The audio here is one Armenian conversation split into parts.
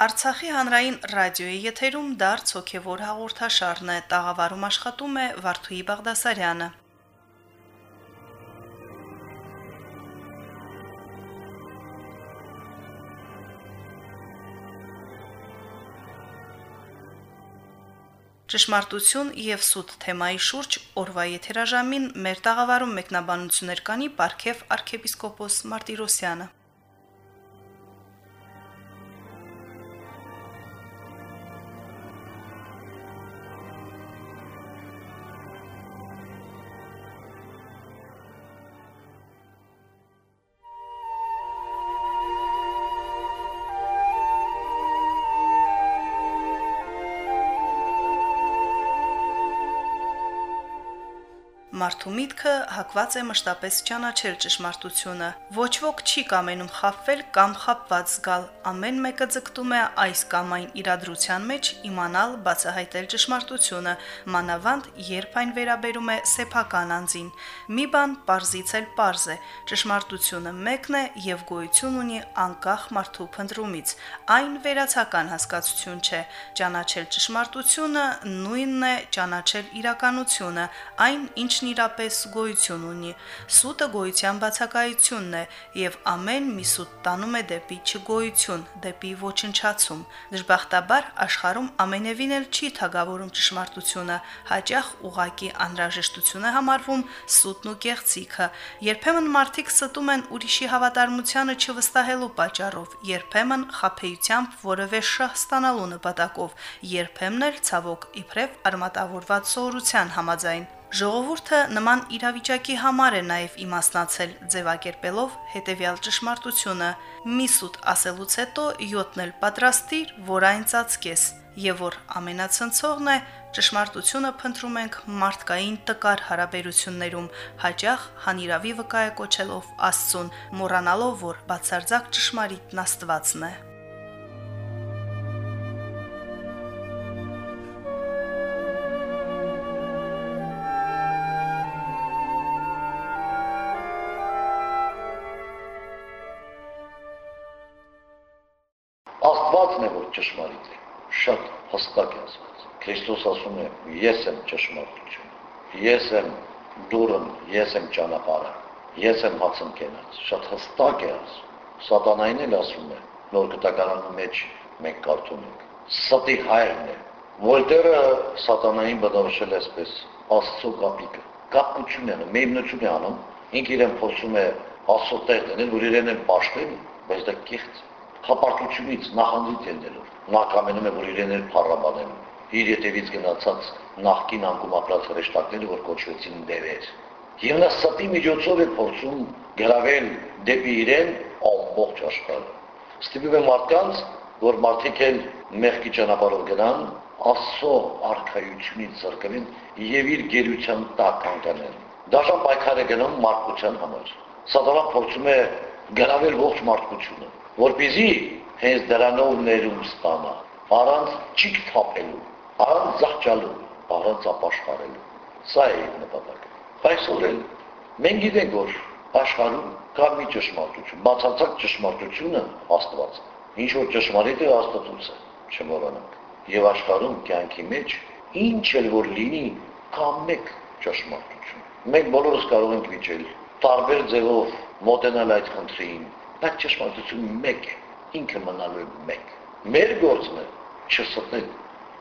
Արցախի հանրային ռադիոյի եթերում դարձ հոգևոր հաղորդաշարն է։ Տաղավարում աշխատում է Վարդուհի Բաղդասարյանը։ Ճշմարտություն եւ սուտ թեմայի շուրջ օրվա եթերաժամին մեր տաղավարում մեկնաբանություններ կանի Պարքև arczepiskopos Մարտիրոսյանը։ Մարդու միտքը հակված է մշտապես ճանաչել ճշմարտությունը։ Ոչ ոք չի կամենում խაფվել կամ խապված զգալ։ Ամեն մեկը ձգտում է այս կամ այն իրադրության մեջ իմանալ, բացահայտել ճշմարտությունը, մանավանդ երբ այն վերաբերում է սեփական անձին։ Մի բան parzից էլ parz է. ճշմարտությունը մեկն է եւ գոյություն ունի անկախ մարդու փնտրումից։ Այն վերացական հասկացություն չէ։ Ճանաչել ճշմարտությունը նույնն է ճանաչել իրականությունը, այն ինչն իրապես գոյություն ունի։ Սուտը գոյության բացակայությունն է եւ ամեն մի սուտ տանում է դեպի չգոյություն, դեպի ոչնչացում։ Դժբախտաբար աշխարհում ամենևին էլ չի թագավորում ճշմարտությունը, հաճախ ուղակի անհրաժեշտություն է համարվում սուտն ու կեղծիքը։ Երբեմն մարդիկ ստում են ուրիշի հավատարմությանը չվստահելու պատճառով, երբեմն խափեությամբ որևէ շահ ստանալու նպատակով, երբեմն էլ ցավոք իբրև արմատավորված սովորության համաձայն։ Ժողովուրդը նման իրավիճակի համար է նաև իմաստնացել ձևակերպելով հետևյալ ճշմարտությունը. մի սուտ ասելուց հետո 7-ն էլ պատրաստիր, որ այն ծածկես, եւ որ ամենացնցողն է ճշմարտությունը փնտրում ենք մարդկային տկար հարաբերություններում, հաջող հանիրավի վկայ կոչելով Աստծուն, մոռանալով, որ բացարձակ ճշմարիտն Աստվածն է։ Աստվածն է, որ ճշմարիտ է։ Շատ հստակ է ասված։ Քրիստոս ասում է. Ես եմ ճշմարտությունը։ Ես եմ դուրն, ես եմ ճանապարհը։ Ես եմ հացն կենաց։ Շատ հստակ է ասում։ Սատանային էլ ասում է նոր կտակարանի մեջ մենք կարդում ենք։ Սատի հայրն է։ Վոլտերը սատանային բնորոշել է այսպես. Աստծո կապիկը։ Կապություն է, մեյմնություն է անում։ Ինքը իրեն փորձում է աստծո տեղ դնել, որ իրեն են պաշտեն, բայց դա կեղծ է հապարտությունից նախանձից ելնելով նա կամենում է որ իրեն էլ փառաբանեն իր յետևից գնացած նախկին անկում ապրած հրեշտակները որ կոչվեցին դևեր եւ նա ստի միջոցով է փորձում գravel դեպի իրեն ամբողջ աշխարհը ստիպում է մարդկանց որ մարդիկ էլ մեղքի ճանապարհով գնան աստծո արքայությունից զրկվեն եւ իր գերության տակ անկանեն դաշան պայքար է գնում մարդկության համար սատանան փորձում է գravel ողջ մարդկությունը որբիզի հենց դրանով ներում ստանա, առանց ճիք թափելու, առանց զղջալու, առանց ապաշխարելու։ Սա է նպատակը։ Այսօր էլ մենք գիտենք, որ աշխարհում կա մի ճշմարտություն, բացարձակ ճշմարտությունը Աստված։ Ինչ որ ճշմարիտ է է, չմոռանանք։ Եվ աշխարհում կյանքի մեջ ինչ էլ որ լինի, կա մեկ ճշմարտություն։ Մենք բոլորս կարող ենք վիճել տարբեր ձևով մոտենալ այդ խնդրին, Բայց ճշմարտությունը մեկ է, ինքը մնալու է մեկ։ Մեր գործն է չստնել։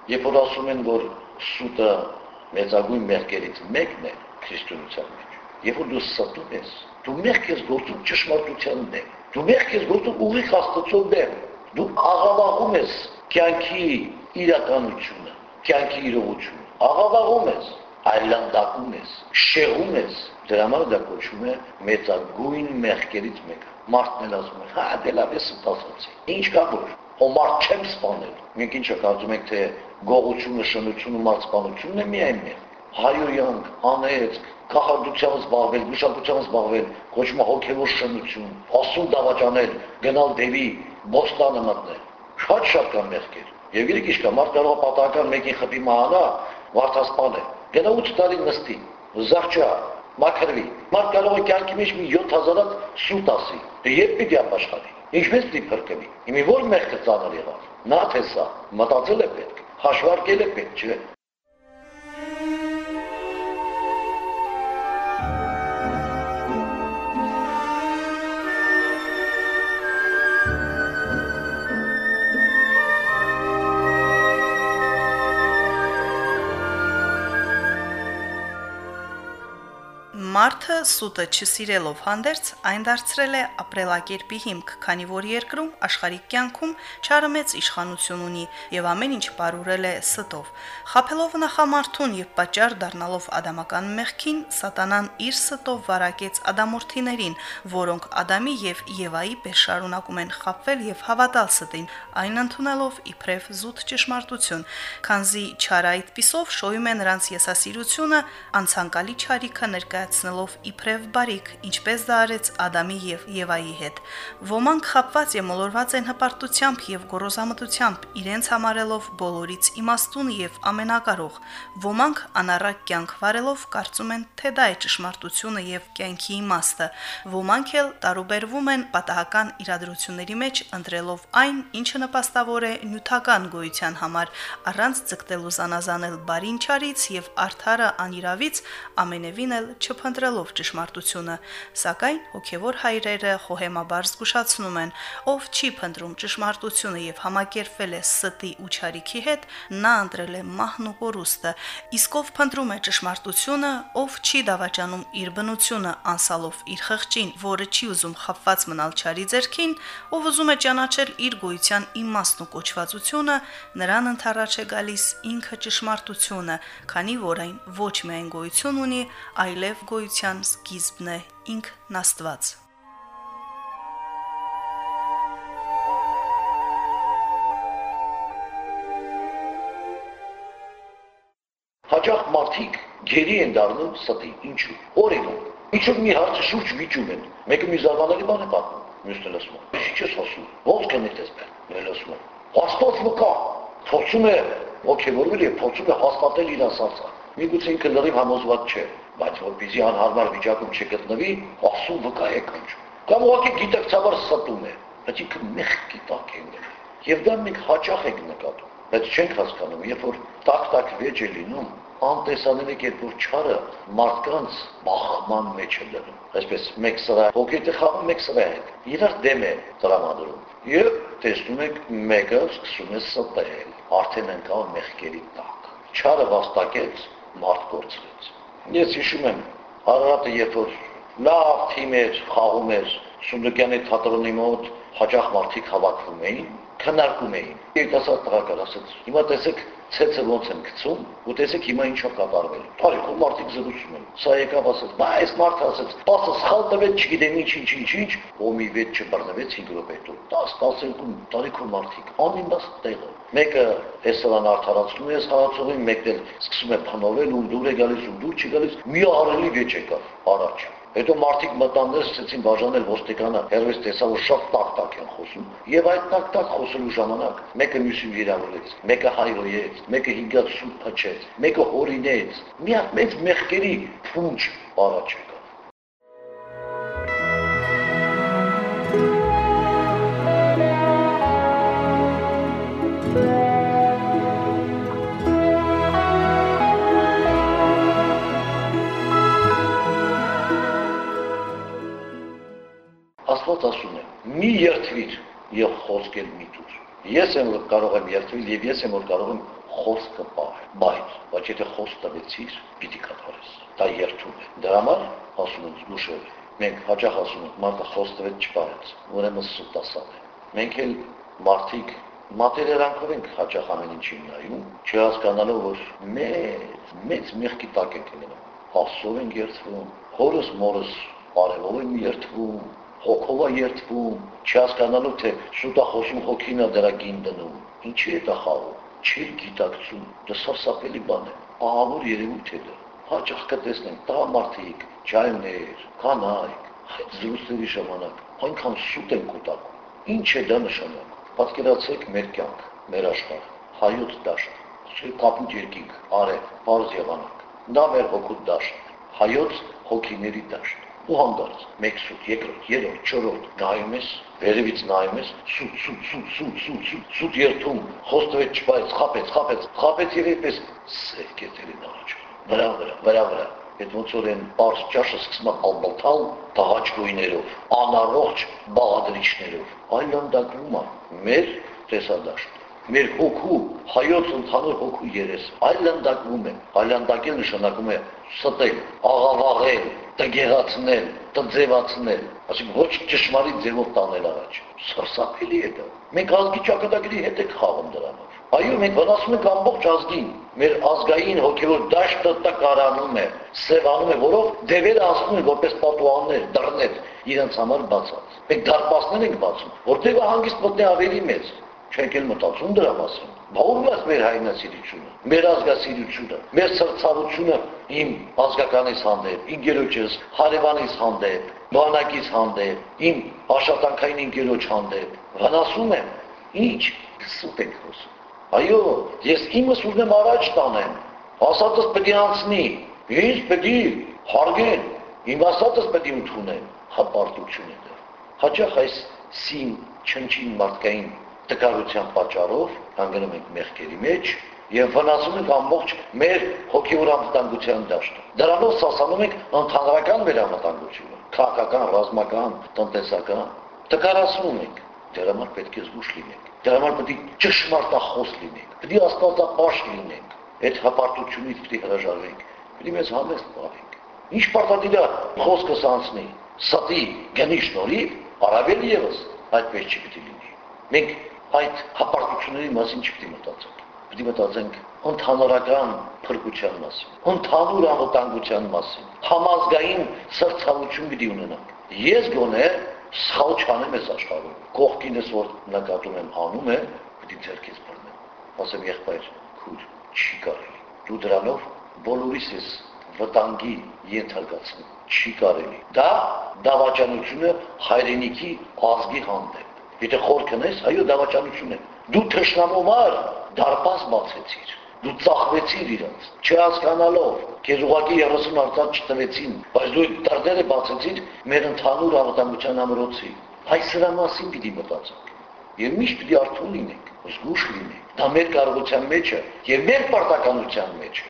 Երբ որ ասում են, որ սուտը մեծագույն մեղքերից մեկն է քրիստոնեության մեջ, երբ որ դու ստում ես, դու մեղք ես գործում ճշմարտության դեմ։ Դու մեղք ես գործում ուղիղ Աստծո դեմ։ Դու աղավաղում ես կյանքի իրականությունը, կյանքի իրողությունը։ Աղավաղում ես, այլանդակում ես, շեղում ես, դրա համար դա կոչվում է մեծագույն մեղքերից մեկը մարդն էլ ասում է, հա, դե լավ է սպասեցի։ Ինչ կա որ, ո մարդ չեմ սպանել։ Մենք ինչը կարծում ենք, թե գողությունը, շնությունը, մարդ սպանությունն է միայն մի։ Հայոյանք, անեծք, կախարդությամբ զբաղվել, գուշակությամբ զբաղվել, կոչվում է հոգևոր շնություն, աստուն դավաճանել, գնալ դեպի բոստանը մտնել։ Շատ շատ կան մեղքեր։ Եվ իրեք ինչ կա, մարդ կարող է պատահական մեկին խփի մահանա, մարդասպան է։ Գնա 8 տարի նստի, զղջա, մաքրվի։ Մարդ կարող է կյանքի մեջ մի 7000-ած սուտ ասի։ Դե երբ պիտի ապաշխարի։ Ինչպես պիտի փրկվի։ Իմի որ մեղքը ծանր եղավ։ Նա թե սա մտածել է պետք, հաշվարկել է պետք, չէ՞։ Մարդը սուտը չսիրելով հանդերձ այն դարձրել է ապրելակերպի հիմք, քանի որ երկրում աշխարհիկ կյանքում չարը մեծ իշխանություն ունի եւ ամեն ինչ բարուրել է ստով։ Խափելով նախամարթուն եւ պատճառ դառնալով ադամական մեղքին, սատանան իր ստով վարակեց ադամորթիներին, որոնք Ադամի եւ Եվայի պես շարունակում են խափվել եւ հավատալ ստին, այն ընդունելով իբրև զուտ ճշմարտություն, քանզի չարը այդ պիսով շոյում է նրանց եսասիրությունը, անցանկալի չարիքը ներկայացնելով դարձնելով իբրև բարիք, ինչպես դա արեց Ադամի եւ Եվայի հետ։ Ոմանք խապված եւ մոլորված են հպարտությամբ եւ գոռոզամտությամբ, իրենց համարելով բոլորից իմաստուն եւ ամենակարող։ Ոմանք անառակ կյանք վարելով կարծում են, թե դա է ճշմարտությունը եւ կյանքի իմաստը։ Ոմանք էլ տարուբերվում են պատահական իրադրությունների մեջ, ընտրելով այն, ինչը նպաստավոր է նյութական գոյության համար, առանց ձգտելու զանազանել բարին չարից եւ արդարը անիրավից, ամենևին էլ չփնտրել ընտրելով ճշմարտությունը, սակայն հոգևոր հայրերը խոհեմաբար զգուշացնում են, ով չի փնտրում ճշմարտությունը եւ համակերպվել է ստի ու ճարիքի հետ, նա ընտրել է մահն ու կորուստը, իսկ ով փնտրում է ճշմարտությունը, ով չի դավաճանում իր բնությունը անսալով իր խղճին, որը չի ուզում խապված մնալ ճարի ձեռքին, ով ուզում է ճանաչել իր գոյության իմաստն ու կոչվածությունը, նրան ընթառաջ է գալիս ինքը ճշմարտությունը, քանի որ այն ոչ միայն գոյություն ունի, այլև գոյություն գոյության սկիզբն է ինքն Աստված։ Հաջող մարդիկ գերի են դառնում ստի։ Ինչու։ Օրինակ, ինչու մի հարցը շուրջ վիճում են։ Մեկը մի զարմանալի բան է պատմում, մյուսն էլ ասում։ Ինչ ես ասում։ Ոնց կնես տեսնել։ Նույն ասում։ Աստված մկա։ Փորձում է ոգևորվել եւ փորձում է հաստատել իր ասածը։ Միգուցե ինքը լրիվ համոզված չէ բայց որպեսզի անհարմար վիճակում չգտնվի, ասում վկա է կանչում։ Կամ ուղղակի գիտակցաբար ստում է, բայց ինքը մեղքի տակ է եղել։ Եվ դա մենք հաճախ ենք նկատում, բայց չենք հասկանում, երբ որ տակ-տակ վեճ է լինում, անտեսանելի կերպով չարը մարդկանց բախման մեջ է դնում։ Այսպես մեկ սրա է խաղում մեկ սրա հետ։ Իրար դեմ է տրամադրում։ Եվ տեսնում եք մեկը սկսում է ստել, արդեն ընկավ մեղքերի տակ։ Չարը վաստակեց, մարդ կորցրեց։ Ես հիշում եմ Արարատը երբ որ լավ թիմ էր, խաղում էր Սունդուկյանի թատրոնի մոտ հաջող մարդիկ հավաքվում էին, քննարկում էին։ Երիտասարդ տղական ասաց. «Հիմա տեսեք ցեցը ոնց են գցում, ու տեսեք հիմա ինչա կատարվել»։ Տարիքով մարդիկ զրուցում են։ Սա եկավ ասաց. «Բա այս մարդը ասաց, պասը սխալ տվեց, չգիտեմ ինչ ինչ ինչ ինչ, ու մի վեճ չբռնվեց 5 րոպե հետո»։ 10-12 տարիքով մարդիկ անիմաստ տեղը մեկը հեսրան արդարացնում է խաղացողին, մեկն էլ սկսում է փնորել ու դուր է գալիս ու դուր չի գալիս, մի ահռելի վեճ եկավ առաջ։ Հետո մարդիկ մտաններ սկսեցին բաժանել ոստիկանը, հերվես տեսավ որ շատ տակ-տակ են խոսում։ Եվ այդ տակ-տակ խոսելու ժամանակ մեկը մյուսին վիրավորեց, մեկը հայրոյեց, մեկը հինգած սուտ փչեց, մեկը հորինեց։ Մի հատ մեծ մեղքերի փունջ առաջ եկավ։ Աստված ասում է. մի երթվիր եւ խոսքել մի դուր։ Ես եմ որ կարող եմ երթվել եւ ես եմ որ կարող եմ խոսքը պահել, բայց բայց եթե խոսք տվեցիր, պիտի կատարես։ Դա երթում է։ Դրա համար ասում եմ զգուշել։ Մենք հաճախ ասում ենք մարդը խոսք տվեց չպահեց, ուրեմն սուտասան է։ Մենք էլ մարդիկ մատերիալանքով ենք հաճախ ամեն ինչին նայում, չհասկանալով որ մեծ մեծ մեղքի տակ ենք լինում։ Աստծով ենք երթվում, հորս մորս արևով են երթվում, հոգով է երթվում, չհասկանալով թե շուտա խոսում հոգին է դրա գին դնում։ Ինչի է դա խաղում։ Չի գիտակցում, դա սարսափելի բան է։ Ահավոր երևույթ է դա։ Հաճախ կտեսնենք տղամարդիկ, ջայլներ, կանայք, այդ զրույցների ժամանակ այնքան սուտ են կուտակում։ Ինչ է դա նշանակում։ Պատկերացրեք մեր կյանք, մեր աշխարհ, հայոց դաշտ, ասել կապուտ երկինք, արև, բարձ եղանակ։ Դա մեր հոգուտ դաշտ, հայոց հոգիների դաշտ։ ու հանդարտ մեկ սուտ երկրորդ երրորդ չորրորդ նայում ես վերևից նայում ես սուտ սուտ սուտ սուտ սուտ սուտ սուտ երթում խոստվեց չպայց խապեց խապեց խապեց եւ այդպես սերկետերին առաջ վրա վրա վրա վրա այդ ոնց որ են པարս ճաշը սկսում է ալբալթալ տահաճ գույներով անառողջ բաղադրիչներով այլանդակվում է մեր տեսադաշտ մեր հոգու հայոց ընդհանուր հոգու երես այլանդակվում է այլանդակել նշանակում է ստել աղավաղել տգեղացնել տձևացնել ասենք ոչ ճշմարիտ ձևով տանել առաջ սարսափելի է դա մենք ազգի ճակատագրի հետ ենք խաղում դրանով այո մենք վնասում ենք ամբողջ ազգին մեր ազգային հոգևոր դաշտը տկարանում է սևանում է որով դևերը ասում են որպես պատուաններ դռներ իրենց համար բացած մենք դարպասներ ենք բացում որտեղ հանգիստ մտնի ավելի մեծ չենք էլ մտածում դրա մասին։ Բաղում է մեր հայնասիրությունը, մեր ազգասիրությունը, մեր սրցավությունը իմ ազգականից հանդեպ, իմ գերոջս, հարևանից հանդեպ, բանակից հանդեպ, իմ աշխատանքային ընկերոջ հանդեպ։ Վնասում եմ։ Ինչ սուտ եք խոսում։ Այո, ես իմս ուզում առաջ տանեմ։ Ասածս պետք է անցնի։ Ինչ պետք է հարգեն։ Իմ ասածս պետք է ընդունեն։ Հապարտություն է դա։ Հաճախ այս սին չնչին մարդկային տկարության պատճառով հանգնում ենք մեղքերի մեջ եւ վնասում ենք ամբողջ մեր հոգեոր անվտանգության դաշտը։ Դրանով սասանում ենք ընդհանրական մեր անվտանգությունը, քաղաքական, ռազմական, տնտեսական։ Տկարացնում ենք։ Դրա համար պետք է զգուշ լինենք։ Դրա համար պետք է ճշմարտախոս լինենք։ Պետք է աստվածապաշտ լինենք։ Այդ հպարտությունից պետք է հրաժարվենք։ Պետք է մեզ համեստ պահենք։ Ինչ պարտադիր է խոսքս անցնի։ Սատի գնի շնորհիվ, առավել եւս այդպես չի պետք լինի։ Մենք այդ հապարտությունների մասին չպետք է մտածենք։ Պետք է մտածենք ընդհանրական փրկության մասին, ընդհանուր անվտանգության մասին, համազգային սրցավություն պիտի ունենանք։ Ես գոնե սխալ չանեմ այս աշխարհում։ Կողքինս որ նկատում եմ անում է, պիտի ձերքից բռնեմ։ Ասեմ եղբայր, քուր, չի կարելի։ Դու դրանով բոլորիս ես վտանգի ենթարկացնում։ Չի կարելի։ Դա դավաճանությունը հայրենիքի ազգի հանդեպ Եթե խոր քնես, այո դավաճանություն է։ Դու թշնամոմար դարպաս բացեցիր։ Դու ծախվեցիր իրենց, չհասկանալով, քեզ ուղակի 30 արծաթ չտվեցին, բայց դու դարդերը բացեցիր մեր ընդհանուր անվտանգության ամրոցի։ Այս սրա մասին պիտի մտածենք։ Եվ միշտ պիտի արթուն լինենք, զգուշ լինենք։ Դա մեր կարողության մեջ է եւ մեր պարտականության մեջ։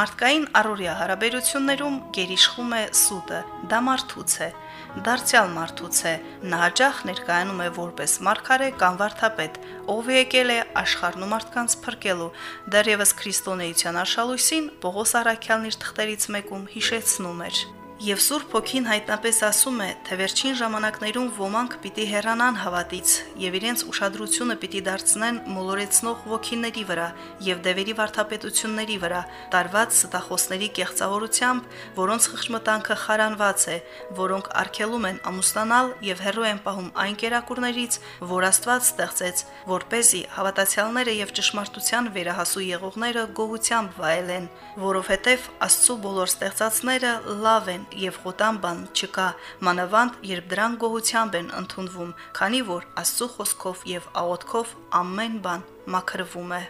Մարդկային առօրյա հարաբերություններում գերիշխում է սուտը, դա մարդուց է, դարձյալ մարդուց է, նա հաջող ներկայանում է որպես մարգարե կամ վարդապետ, ով եկել է աշխարհն ու մարդկանց փրկելու։ Դեռևս քրիստոնեության արշալույսին Պողոս Արաքյալն իր թղթերից մեկում հիշեցնում էր. Եվ Սուրբ Հոգին հայտնապես ասում է, թե վերջին ժամանակներում ոմանք պիտի հեռանան հավատից եւ իրենց ուշադրությունը պիտի դարձնեն մոլորեցնող ոգիների վրա եւ դևերի վարդապետությունների վրա, տարված ստախոսների կեղծավորությամբ, որոնց խղճմտանքը խարանված է, որոնք արգելում են ամուսնանալ եւ հերո են պահում այն կերակուրներից, որ Աստված ստեղծեց, որ เป զի հավատացյալները եւ ճշմարտության վերահասու եղողները գողությամբ վայելեն, որովհետեւ Աստծո բոլոր ստեղծածները լավ են եւ խոտան բան չկա, մանավանդ երբ դրան գոհությամբ են ընդունվում, քանի որ Աստծո խոսքով եւ աղոթքով ամեն բան մաքրվում է։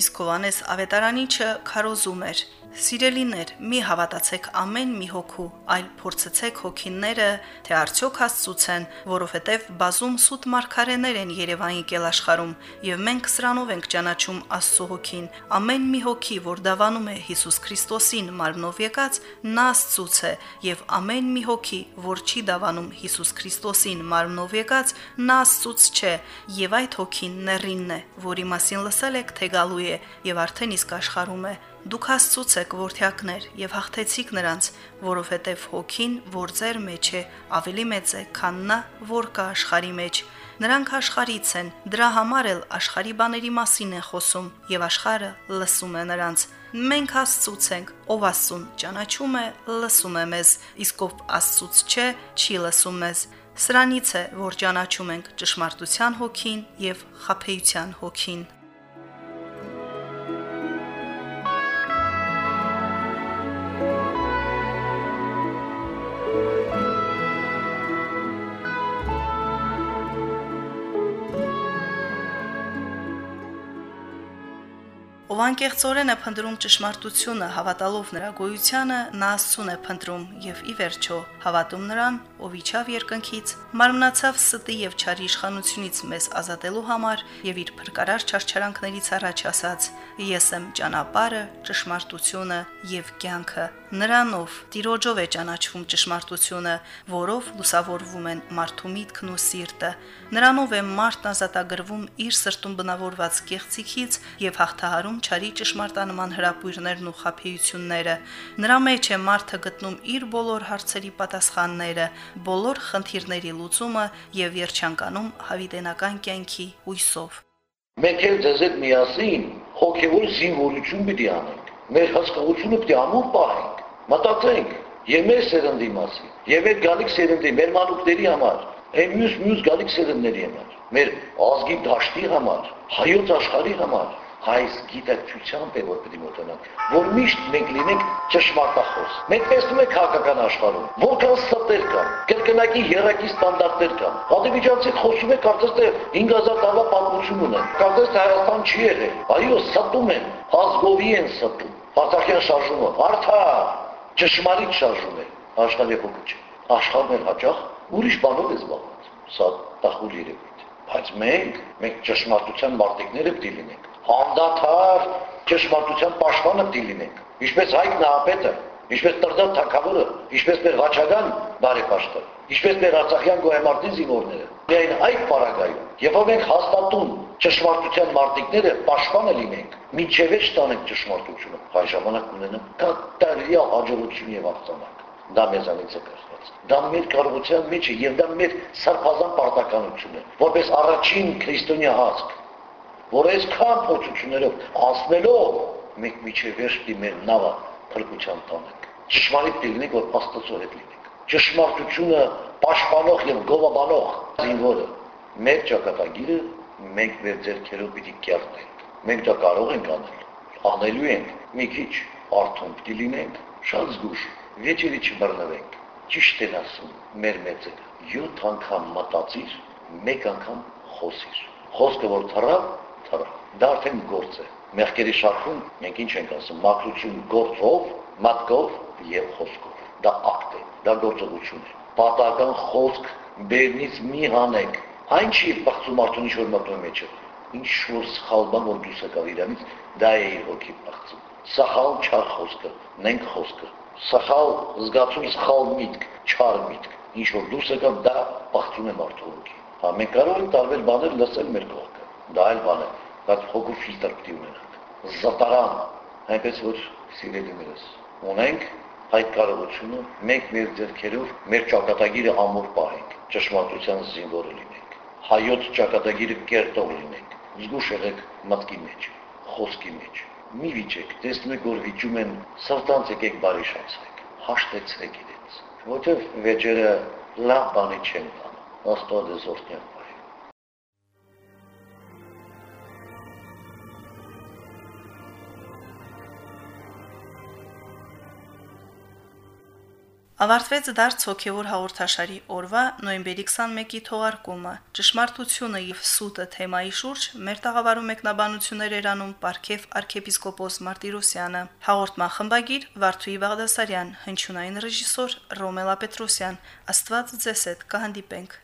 Իսկ Հովանես Ավետարանիչը քարոզում էր. Սիրելիներ, մի հավատացեք ամեն մի հոգու, այլ փորձեցեք հոգիները, թե արդյոք Աստծուց են, որովհետև բազում սուտ մարգարեներ են Երևանի կել աշխարում, եւ մենք սրանով ենք ճանաչում Աստծո հոգին։ Ամեն մի հոգի, որ դավանում է Հիսուս Քրիստոսին մարմնով եկած, նա Աստծուց է, եւ ամեն մի հոգի, որ չի դավանում Հիսուս Քրիստոսին մարմնով եկած, նա Աստծուց չէ, եւ այդ հոգին ներինն է, որի մասին լսել եք, թե գալու է եւ արդեն իսկ աշխարում է Դուք Աստծուց եք որդյակներ եւ հաղթեցիք նրանց, որովհետեւ հոգին, որ ձեր մեջ է, ավելի մեծ է, քան նա, որ կա աշխարի մեջ։ Նրանք աշխարից են, դրա համար էլ աշխարի բաների մասին են խոսում եւ աշխարը լսում է նրանց։ Մենք Աստծուց ենք, ով Աստուն ճանաչում է, լսում է մեզ, իսկ ով Աստծուց չէ, չի լսում մեզ։ Սրանից է, որ ճանաչում ենք ճշմարտության հոգին եւ խափեության հոգին։ անկեղծորեն է փնտրում ճշմարտությունը, հավատալով նրա գոյությանը, նա Աստծուն է փնտրում եւ ի վերջո հավատում նրան, ով իջավ երկնքից, մարմնացավ ստի եւ չարի իշխանությունից մեզ ազատելու համար եւ իր փրկարար չարչարանքներից առաջ ասաց. Ես եմ ճանապարհը, ճշմարտությունը եւ կյանքը։ Նրանով Տիրոջով է ճանաչվում ճշմարտությունը, որով լուսավորվում են մարդու միտքն ու սիրտը։ Նրանով է մարդն ազատագրվում իր սրտում բնավորված կեղծիքից եւ հաղթահարում չարի ճշմարտանման հրապույրներն ու խափեությունները։ Նրա մեջ է մարդը գտնում իր բոլոր հարցերի պատասխանները, բոլոր խնդիրների լուծումը եւ երջանկանում հավիտենական կյանքի հույսով։ Մենք էլ ձեզ հետ միասին հոգևոր զինվորություն պիտի անենք։ Մեր հասկացությունը պիտի ամուր պահենք։ Մտածենք եւ մեր սերնդի մասին, եւ այդ գալիք սերնդի, մեր մանուկների համար, այն մյուս մյուս գալիք սերնդների համար, մեր ազգի դաշտի համար, հայոց աշխարհի համար, այս գիտակցությամբ է որ պետք է մոտենանք, որ միշտ մենք լինենք ճշմարտախոս։ Մենք տեսնում ենք քաղաքական աշխարհում, որքան ստեր կան, կրկնակի երակի ստանդարտներ կան։ Ադրբեջանցի խոսում է կարծես թե 5000 տարվա պատմություն ունեն։ Կարծես թե Հայաստան չի եղել։ Այո, ստում են, ազգովի են ստում։ Արցախյան շարժումը, արդար, ճշմարիտ շարժում է, աշխարհի հոգու չէ։ Աշխարհն էլ հաճախ ուրիշ բանով է զբաղված։ Սա տախուլ երևույթ։ Բայց մենք, մենք ճշմարտության մարտիկները պետք լինենք անդադար ճշմարտության պաշտպանը պիտի լինենք։ Ինչպես Հայկ Նահապետը, ինչպես Տրդատ Թագավորը, ինչպես մեր Ղաչագան բարեպաշտը, ինչպես մեր Արցախյան գոհեմարտի զինվորները։ Միայն այդ պարագայում, երբ մենք հաստատուն ճշմարտության մարտիկները պաշտպանը լինենք, միջև է ստանենք ճշմարտությունը, հայ ժամանակ ունենանք կատարյալ հաջողություն եւ աղցանակ։ Դա մեզանից է կախված։ Դա մեր կարողության մեջ է եւ դա մեր սարբազան պարտականություն է, որպես առաջին քրիստոնյա հասկ որ այսքան փոփոխություններով անցնելով մենք միջև վերջի մեր նավը փրկության տանենք։ Ճշմարիտ լինենք, որ Աստծո հետ լինենք։ Ճշմարտությունը պաշտպանող եւ գովաբանող զինվորը մեր ճակատագիրը մենք մեր ձեռքերով պիտի կերտենք։ Մենք դա կարող ենք անել։ Անելու ենք մի քիչ արթուն պիտի լինենք, շատ զգուշ, վեճերի չբռնվենք։ Ճիշտ են ասում մեր մեծերը։ 7 անգամ մտածիր, մեկ անգամ խոսիր։ Խոսքը որ թռավ, թռա։ Դա արդեն գործ է։ Մեղքերի շարքում մենք ինչ ենք ասում, մաքրություն գործով, մատկով եւ խոսքով։ Դա ակտ է, դա գործողություն է։ Պատական խոսք բերնից մի հանեք։ Այն չի բացում արդյոք ինչ որ մտնում մեջը։ Ինչ որ սխալ բան որ դուրս եկավ իրանից, դա է իր հոգի բացում։ Սխալ չար խոսքը, նենք խոսքը։ Սխալ զգացում, սխալ միտք, չար միտք։ Ինչ որ դուրս եկավ, դա բացում է մարդու հոգի։ Հա մենք կարող ենք տարբեր բաներ լսել մեր կողքը դա այլ բան է, բայց հոգու ֆիլտր պիտի ունենանք։ Զատարան, այնպես որ սիրելիներս, ունենք այդ կարողությունը մենք մեր ձեռքերով մեր ճակատագիրը ամուր պահենք, ճշմարտության զինվորը լինենք, հայոց ճակատագիրը կերտող լինենք, զգուշ եղեք մտքի մեջ, խոսքի մեջ։ Մի վիճեք, տեսնում եք, որ վիճում են, սրտանց եկեք բարի շացեք, հաշտեցրեք իրենց, որտեղ վեճերը լավ բանի չեն տան, աստված է զորտնյակ Ավարտվեց դարձ հոգևոր հաղորդաշարի օրվա նոյեմբերի 21-ի թողարկումը։ Ճշմարտությունը եւ սուտը թեմայի շուրջ մեր տաղավարում մեկնաբանություններ էր անում Պարքև arczepiskopos Մարտիրոսյանը։ Հաղորդման խմբագիր Վարդուհի Բաղդասարյան, հնչյունային ռեժիսոր Ռոմելա Պետրոսյան։ Աստված ձեզ հետ կհանդիպենք։